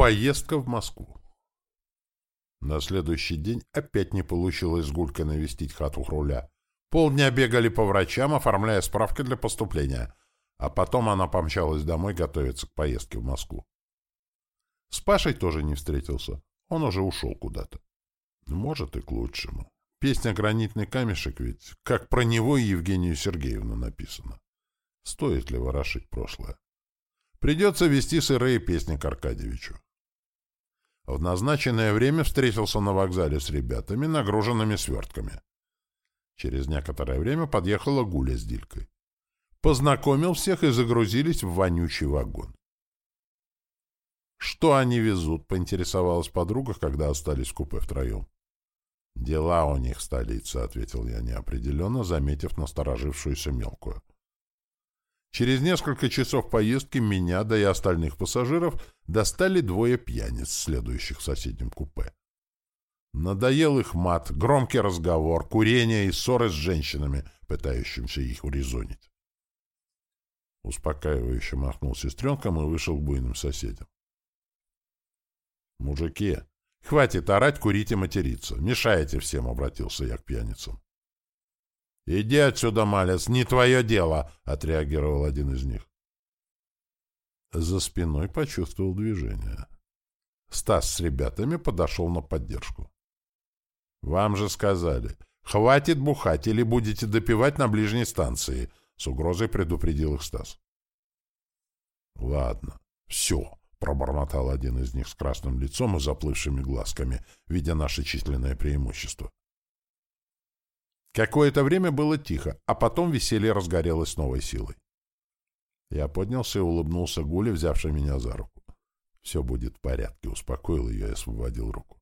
Поездка в Москву. На следующий день опять не получилось с Гулькой навестить хату руля. Полдня бегали по врачам, оформляя справки для поступления, а потом она помчалась домой готовиться к поездке в Москву. С Пашей тоже не встретился, он уже ушел куда-то. Может, и к лучшему. Песня «Гранитный камешек» ведь, как про него и Евгению Сергеевну написано. Стоит ли ворошить прошлое? Придется вести сырые песни к Аркадьевичу. В назначенное время встретился на вокзале с ребятами, нагруженными свертками. Через некоторое время подъехала Гуля с Дилькой. Познакомил всех и загрузились в вонючий вагон. «Что они везут?» — поинтересовалась подруга, когда остались в купе втроем. «Дела у них в столице», — ответил я неопределенно, заметив насторожившуюся мелкую. Через несколько часов поездки меня, да и остальных пассажиров, достали двое пьяниц, следующих в соседнем купе. Надоел их мат, громкий разговор, курение и ссоры с женщинами, пытающимся их урезонить. Успокаивающе махнул сестренкам и вышел к буйным соседям. «Мужики, хватит орать, курить и материться. Мешаете всем», — обратился я к пьяницам. «Иди отсюда, малец, не твое дело!» — отреагировал один из них. За спиной почувствовал движение. Стас с ребятами подошел на поддержку. «Вам же сказали, хватит бухать или будете допивать на ближней станции», — с угрозой предупредил их Стас. «Ладно, все», — пробормотал один из них с красным лицом и заплывшими глазками, видя наше численное преимущество. Какое-то время было тихо, а потом веселье разгорелось с новой силой. Я поднялся и улыбнулся Гуле, взявшей меня за руку. «Все будет в порядке», — успокоил ее и освободил руку.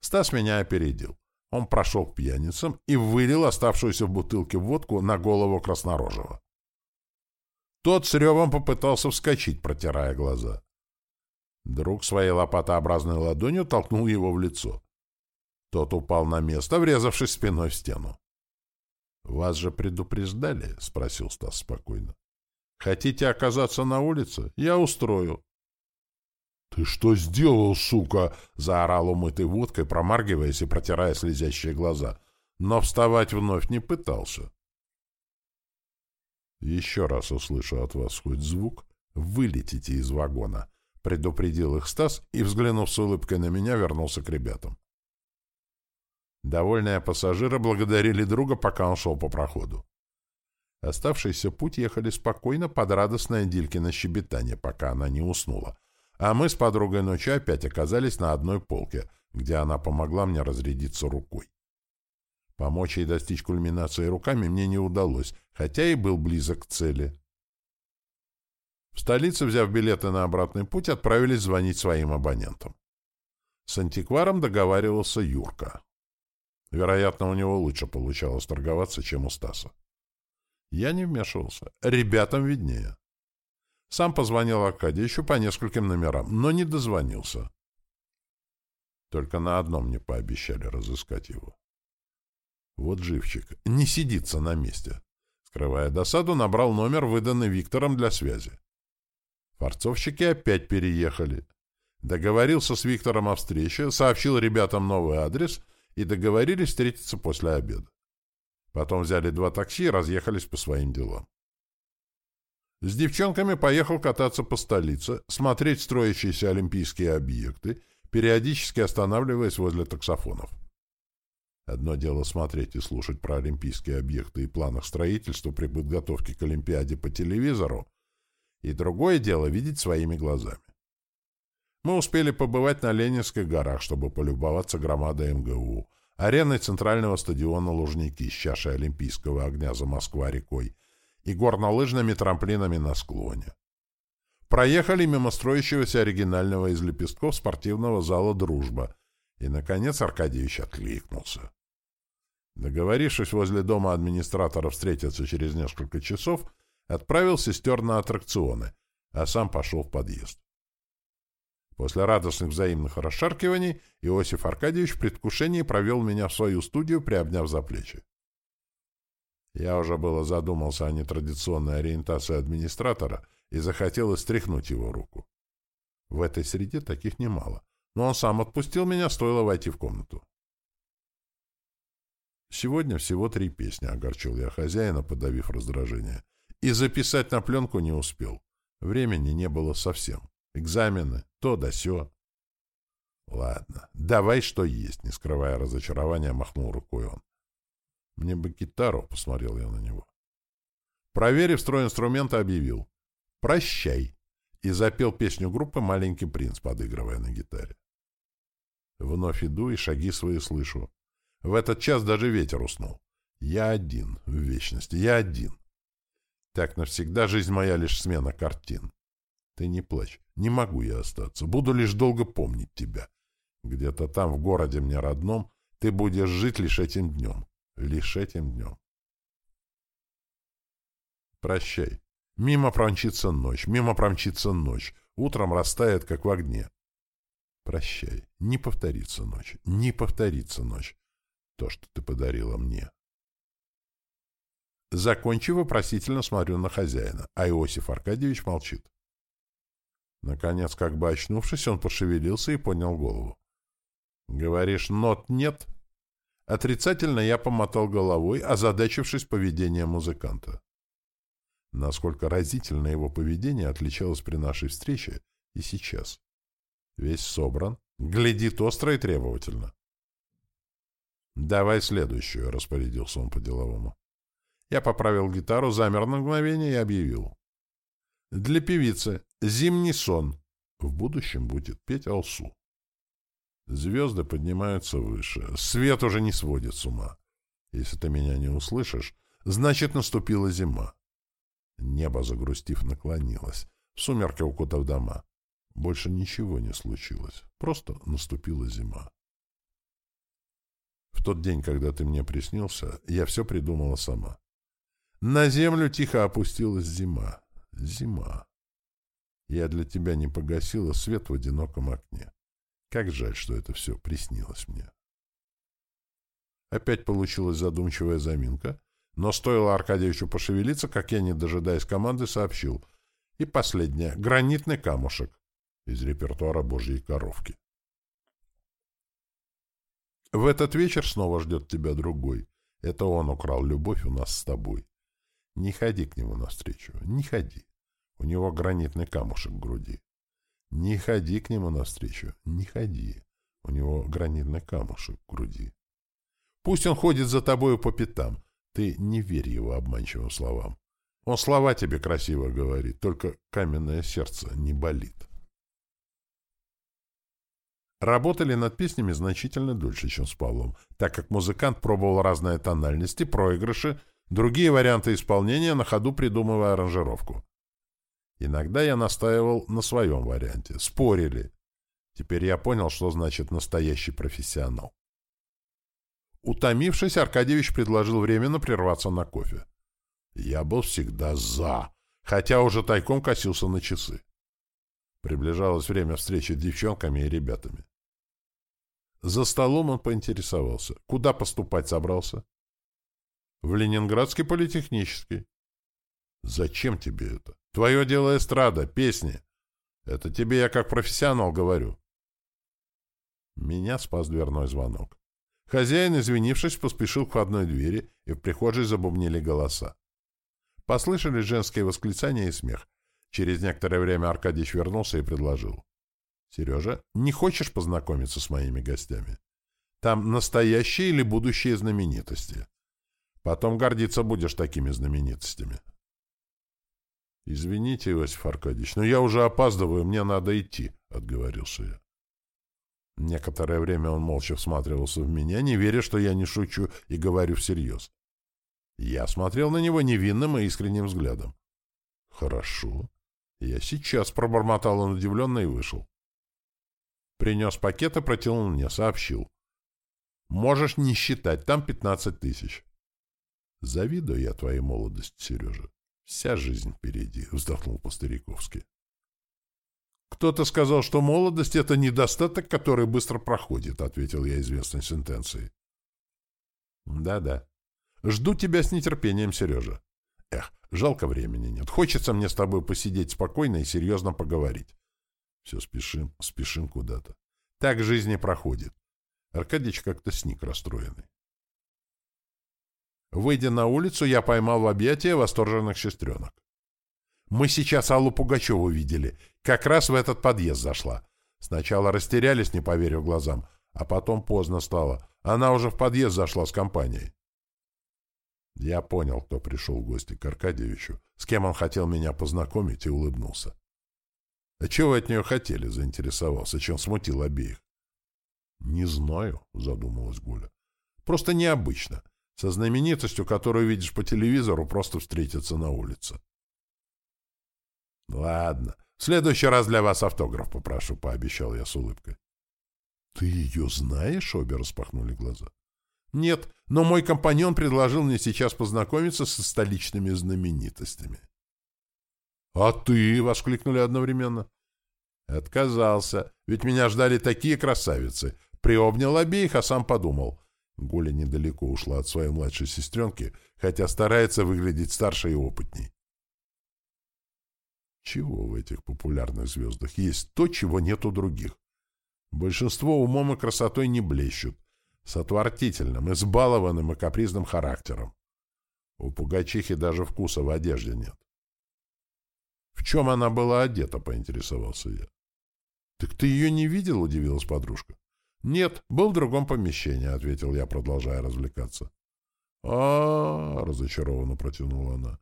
Стас меня опередил. Он прошел к пьяницам и вылил оставшуюся в бутылке водку на голову краснорожего. Тот с ревом попытался вскочить, протирая глаза. Друг своей лопатообразной ладонью толкнул его в лицо. Тот упал на место, врезавшись спиной в стену. — Вас же предупреждали? — спросил Стас спокойно. — Хотите оказаться на улице? Я устрою. — Ты что сделал, сука? — заорал умытой водкой, промаргиваясь и протирая слезящие глаза. Но вставать вновь не пытался. — Еще раз услышу от вас хоть звук, вылетите из вагона, — предупредил их Стас и, взглянув с улыбкой на меня, вернулся к ребятам. Довольные пассажиры благодарили друга, пока он шел по проходу. Оставшийся путь ехали спокойно под радостное Дилькино щебетание, пока она не уснула. А мы с подругой ночью опять оказались на одной полке, где она помогла мне разрядиться рукой. Помочь ей достичь кульминации руками мне не удалось, хотя и был близок к цели. В столице, взяв билеты на обратный путь, отправились звонить своим абонентам. С антикваром договаривался Юрка. Вероятно, у него лучше получалось торговаться, чем у Стаса. Я не вмешивался. Ребятам виднее. Сам позвонил Аркадьевичу по нескольким номерам, но не дозвонился. Только на одном мне пообещали разыскать его. Вот живчик. Не сидится на месте. Скрывая досаду, набрал номер, выданный Виктором для связи. Форцовщики опять переехали. Договорился с Виктором о встрече, сообщил ребятам новый адрес — и договорились встретиться после обеда. Потом взяли два такси и разъехались по своим делам. С девчонками поехал кататься по столице, смотреть строящиеся олимпийские объекты, периодически останавливаясь возле таксофонов. Одно дело смотреть и слушать про олимпийские объекты и планах строительства при подготовке к Олимпиаде по телевизору, и другое дело видеть своими глазами. Мы успели побывать на Ленинских горах, чтобы полюбоваться громадой МГУ, ареной центрального стадиона Лужники с чашей Олимпийского огня за Москва-рекой и горнолыжными трамплинами на склоне. Проехали мимо строящегося оригинального из лепестков спортивного зала «Дружба», и, наконец, Аркадьевич откликнулся. Договорившись возле дома администратора встретиться через несколько часов, отправил сестер на аттракционы, а сам пошел в подъезд. После радостных взаимных расшаркиваний Иосиф Аркадьевич в предвкушении провел меня в свою студию, приобняв за плечи. Я уже было задумался о нетрадиционной ориентации администратора и захотел стряхнуть его руку. В этой среде таких немало. Но он сам отпустил меня, стоило войти в комнату. Сегодня всего три песни, огорчил я хозяина, подавив раздражение. И записать на пленку не успел. Времени не было совсем. Экзамены, то да сё. Ладно, давай что есть, не скрывая разочарования, махнул рукой он. Мне бы гитару, посмотрел я на него. Проверив строй инструмента, объявил. «Прощай!» и запел песню группы «Маленький принц», подыгрывая на гитаре. Вновь иду и шаги свои слышу. В этот час даже ветер уснул. Я один в вечности, я один. Так навсегда жизнь моя лишь смена картин. Ты не плачь, не могу я остаться, буду лишь долго помнить тебя. Где-то там, в городе мне родном, ты будешь жить лишь этим днем, лишь этим днем. Прощай. Мимо промчится ночь, мимо промчится ночь, утром растает, как в огне. Прощай, не повторится ночь, не повторится ночь, то, что ты подарила мне. Закончив, вопросительно смотрю на хозяина, а Иосиф Аркадьевич молчит. Наконец, как бы очнувшись, он пошевелился и поднял голову. «Говоришь, нот нет?» Отрицательно я помотал головой, озадачившись поведением музыканта. Насколько разительно его поведение отличалось при нашей встрече и сейчас. Весь собран, глядит остро и требовательно. «Давай следующую», — распорядился он по-деловому. Я поправил гитару, замер на мгновение и объявил. «Для певицы «Зимний сон». В будущем будет петь Алсу. Звезды поднимаются выше. Свет уже не сводит с ума. Если ты меня не услышишь, значит, наступила зима. Небо, загрустив, наклонилось. В сумерки укутав дома. Больше ничего не случилось. Просто наступила зима. В тот день, когда ты мне приснился, я все придумала сама. На землю тихо опустилась зима. Зима. Я для тебя не погасила свет в одиноком окне. Как жаль, что это все приснилось мне. Опять получилась задумчивая заминка, но стоило Аркадьевичу пошевелиться, как я, не дожидаясь команды, сообщил. И последнее — гранитный камушек из репертуара «Божьей коровки». В этот вечер снова ждет тебя другой. Это он украл любовь у нас с тобой. Не ходи к нему навстречу, не ходи. У него гранитный камушек в груди. Не ходи к нему навстречу, не ходи. У него гранитный камушек в груди. Пусть он ходит за тобою по пятам, ты не верь его обманчивым словам. Он слова тебе красиво говорит, только каменное сердце не болит. Работали над песнями значительно дольше, чем с Павлом, так как музыкант пробовал разные тональности, проигрыши, другие варианты исполнения, на ходу придумывая аранжировку. Иногда я настаивал на своем варианте. Спорили. Теперь я понял, что значит настоящий профессионал. Утомившись, Аркадьевич предложил временно прерваться на кофе. Я был всегда «за», хотя уже тайком косился на часы. Приближалось время встречи с девчонками и ребятами. За столом он поинтересовался. Куда поступать собрался? В Ленинградский политехнический. Зачем тебе это? Твое дело эстрада, песни. Это тебе я как профессионал говорю. Меня спас дверной звонок. Хозяин, извинившись, поспешил к входной двери, и в прихожей забубнили голоса. Послышались женские восклицания и смех. Через некоторое время Аркадьич вернулся и предложил. — Сережа, не хочешь познакомиться с моими гостями? Там настоящие или будущие знаменитости. Потом гордиться будешь такими знаменитостями. — Извините, Иосиф Аркадьевич, но я уже опаздываю, мне надо идти, — отговорился я. Некоторое время он молча всматривался в меня, не веря, что я не шучу и говорю всерьез. Я смотрел на него невинным и искренним взглядом. «Хорошо. Я сейчас», — пробормотал он удивленно и вышел. Принес пакет и протянул мне, сообщил. «Можешь не считать, там пятнадцать тысяч». «Завидую я твоей молодости, Сережа. Вся жизнь впереди», — вздохнул по-стариковски. «Кто-то сказал, что молодость — это недостаток, который быстро проходит», — ответил я известной сентенцией. «Да-да. Жду тебя с нетерпением, Сережа. Эх, жалко времени нет. Хочется мне с тобой посидеть спокойно и серьезно поговорить. Все спешим, спешим куда-то. Так жизнь не проходит. Аркадьич как-то сник расстроенный. Выйдя на улицу, я поймал в объятия восторженных сестренок. Мы сейчас Аллу Пугачеву видели. Как раз в этот подъезд зашла. Сначала растерялись, не поверив глазам, а потом поздно стало. Она уже в подъезд зашла с компанией. Я понял, кто пришел в гости к Аркадьевичу, с кем он хотел меня познакомить, и улыбнулся. «А чего вы от нее хотели?» — заинтересовался, чем смутил обеих. «Не знаю», — задумалась Гуля. «Просто необычно. Со знаменитостью, которую видишь по телевизору, просто встретиться на улице». «Ладно. В следующий раз для вас автограф попрошу», — пообещал я с улыбкой. «Ты ее знаешь?» — обе распахнули глаза. «Нет, но мой компаньон предложил мне сейчас познакомиться со столичными знаменитостями». «А ты?» — воскликнули одновременно. Отказался, ведь меня ждали такие красавицы. Приобнял обеих, а сам подумал. Гуля недалеко ушла от своей младшей сестренки, хотя старается выглядеть старше и опытней. Чего в этих популярных звездах есть то, чего нет у других? Большинство умом и красотой не блещут, с отвратительным, избалованным и капризным характером. У Пугачихи даже вкуса в одежде нет. В чем она была одета, поинтересовался я. Так ты ее не видел, удивилась подружка. Нет, был в другом помещении, ответил я, продолжая развлекаться. А, -а, -а разочарованно протянула она.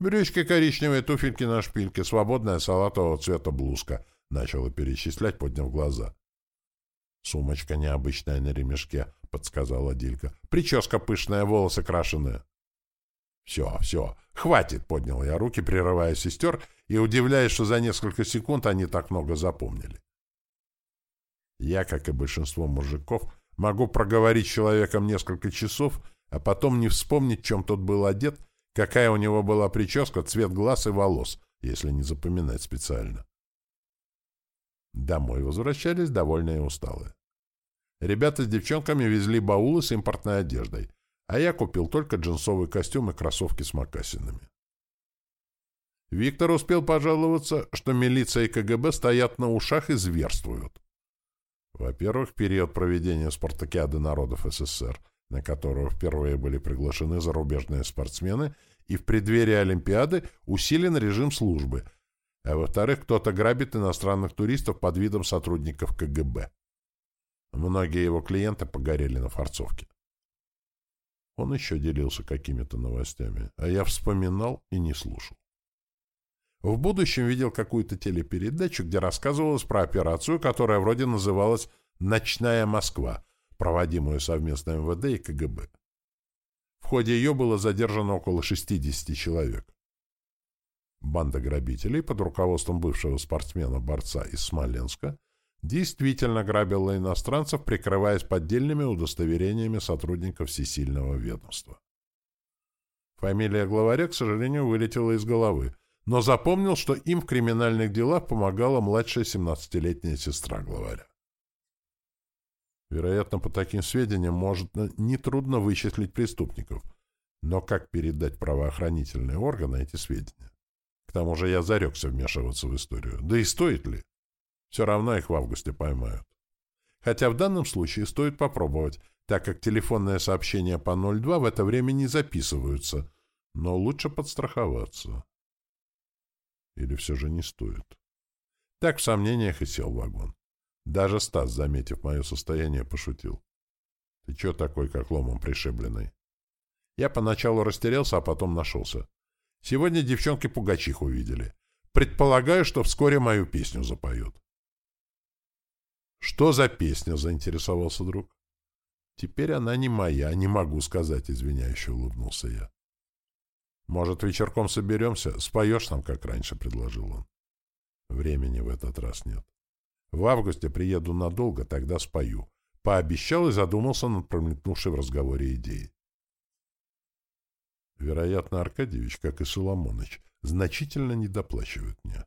Брючки коричневые, туфельки на шпильке, свободная салатового цвета блузка, начала перечислять, подняв глаза. Сумочка необычная на ремешке, подсказала Дилька. Прическа пышная, волосы крашеные. «Все, все, хватит!» — поднял я руки, прерывая сестер и удивляясь, что за несколько секунд они так много запомнили. Я, как и большинство мужиков, могу проговорить человеком несколько часов, а потом не вспомнить, чем тот был одет, какая у него была прическа, цвет глаз и волос, если не запоминать специально. Домой возвращались довольные и усталые. Ребята с девчонками везли баулы с импортной одеждой — а я купил только джинсовый костюм и кроссовки с мокасинами. Виктор успел пожаловаться, что милиция и КГБ стоят на ушах и зверствуют. Во-первых, период проведения спартакиады народов СССР, на которую впервые были приглашены зарубежные спортсмены, и в преддверии Олимпиады усилен режим службы, а во-вторых, кто-то грабит иностранных туристов под видом сотрудников КГБ. Многие его клиенты погорели на форцовке. Он еще делился какими-то новостями, а я вспоминал и не слушал. В будущем видел какую-то телепередачу, где рассказывалось про операцию, которая вроде называлась «Ночная Москва», проводимую совместно МВД и КГБ. В ходе ее было задержано около 60 человек. Банда грабителей под руководством бывшего спортсмена-борца из Смоленска действительно грабила иностранцев, прикрываясь поддельными удостоверениями сотрудников всесильного ведомства. Фамилия главаря, к сожалению, вылетела из головы, но запомнил, что им в криминальных делах помогала младшая 17-летняя сестра главаря. Вероятно, по таким сведениям может нетрудно вычислить преступников, но как передать правоохранительные органы эти сведения? К тому же я зарекся вмешиваться в историю. Да и стоит ли? Все равно их в августе поймают. Хотя в данном случае стоит попробовать, так как телефонные сообщения по 02 в это время не записываются, но лучше подстраховаться. Или все же не стоит. Так в сомнениях и сел в вагон. Даже Стас, заметив мое состояние, пошутил. «Ты че такой, как ломом пришибленный?» Я поначалу растерялся, а потом нашелся. Сегодня девчонки Пугачиху видели. Предполагаю, что вскоре мою песню запоют. «Что за песня?» — заинтересовался друг. «Теперь она не моя, не могу сказать», — извиняюще улыбнулся я. «Может, вечерком соберемся? Споешь нам, как раньше», — предложил он. Времени в этот раз нет. В августе приеду надолго, тогда спою. Пообещал и задумался над промелькнувшей в разговоре идеей. Вероятно, Аркадьевич, как и Соломоныч, значительно недоплачивает мне.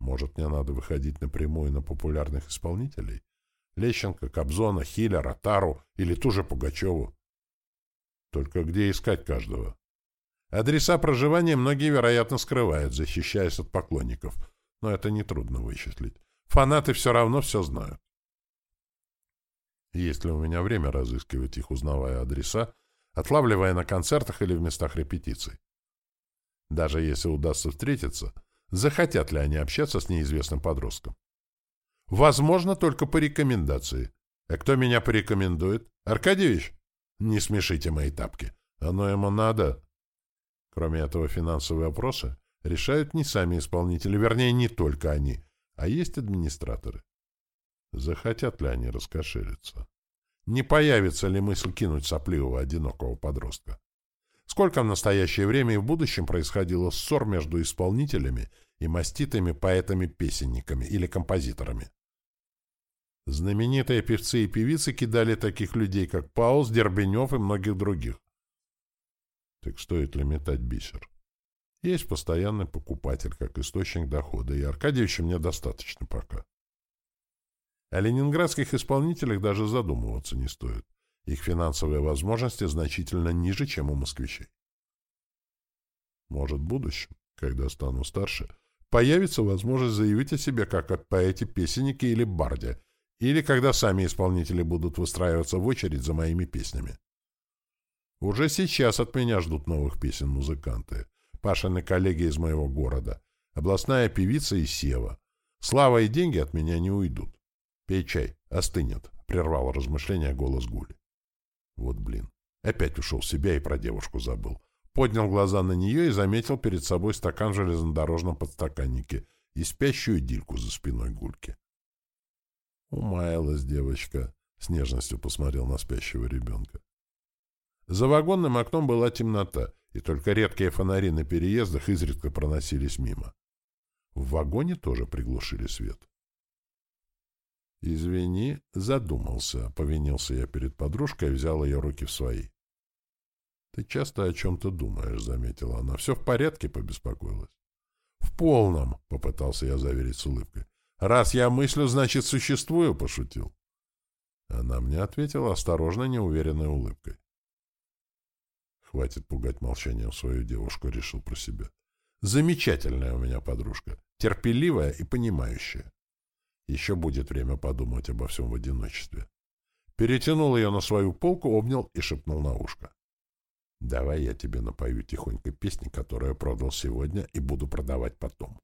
Может, мне надо выходить напрямую на популярных исполнителей? Лещенко, Кобзона, Хиля, Ротару или ту же Пугачеву. Только где искать каждого? Адреса проживания многие, вероятно, скрывают, защищаясь от поклонников, но это нетрудно вычислить. Фанаты все равно все знают. Есть ли у меня время разыскивать их, узнавая адреса, отлавливая на концертах или в местах репетиций? Даже если удастся встретиться, захотят ли они общаться с неизвестным подростком? Возможно, только по рекомендации. А кто меня порекомендует? Аркадьевич? Не смешите мои тапки. Оно ему надо. Кроме этого, финансовые вопросы решают не сами исполнители, вернее, не только они, а есть администраторы. Захотят ли они раскошелиться? Не появится ли мысль кинуть сопливого одинокого подростка? Сколько в настоящее время и в будущем происходило ссор между исполнителями и маститыми поэтами-песенниками или композиторами? Знаменитые певцы и певицы кидали таких людей, как Паус, Дербенев и многих других. Так стоит ли метать бисер? Есть постоянный покупатель, как источник дохода, и Аркадьевича мне достаточно пока. О ленинградских исполнителях даже задумываться не стоит. Их финансовые возможности значительно ниже, чем у москвичей. Может, в будущем, когда стану старше, появится возможность заявить о себе как о поэте-песеннике или барде, или когда сами исполнители будут выстраиваться в очередь за моими песнями. Уже сейчас от меня ждут новых песен музыканты. Пашины коллеги из моего города, областная певица и Сева. Слава и деньги от меня не уйдут. Пей чай, остынет, — прервал размышления голос Гули. Вот блин, опять ушел в себя и про девушку забыл. Поднял глаза на нее и заметил перед собой стакан в железнодорожном подстаканнике и спящую дильку за спиной Гульки. Умаялась девочка, с нежностью посмотрел на спящего ребенка. За вагонным окном была темнота, и только редкие фонари на переездах изредка проносились мимо. В вагоне тоже приглушили свет. «Извини, задумался», — повинился я перед подружкой и взял ее руки в свои. «Ты часто о чем-то думаешь», — заметила она. «Все в порядке?» — побеспокоилась. «В полном», — попытался я заверить с улыбкой. «Раз я мыслю, значит, существую», — пошутил. Она мне ответила осторожно, неуверенной улыбкой. Хватит пугать молчанием свою девушку, решил про себя. Замечательная у меня подружка, терпеливая и понимающая. Еще будет время подумать обо всем в одиночестве. Перетянул ее на свою полку, обнял и шепнул на ушко. «Давай я тебе напою тихонько песни, которую продал сегодня и буду продавать потом».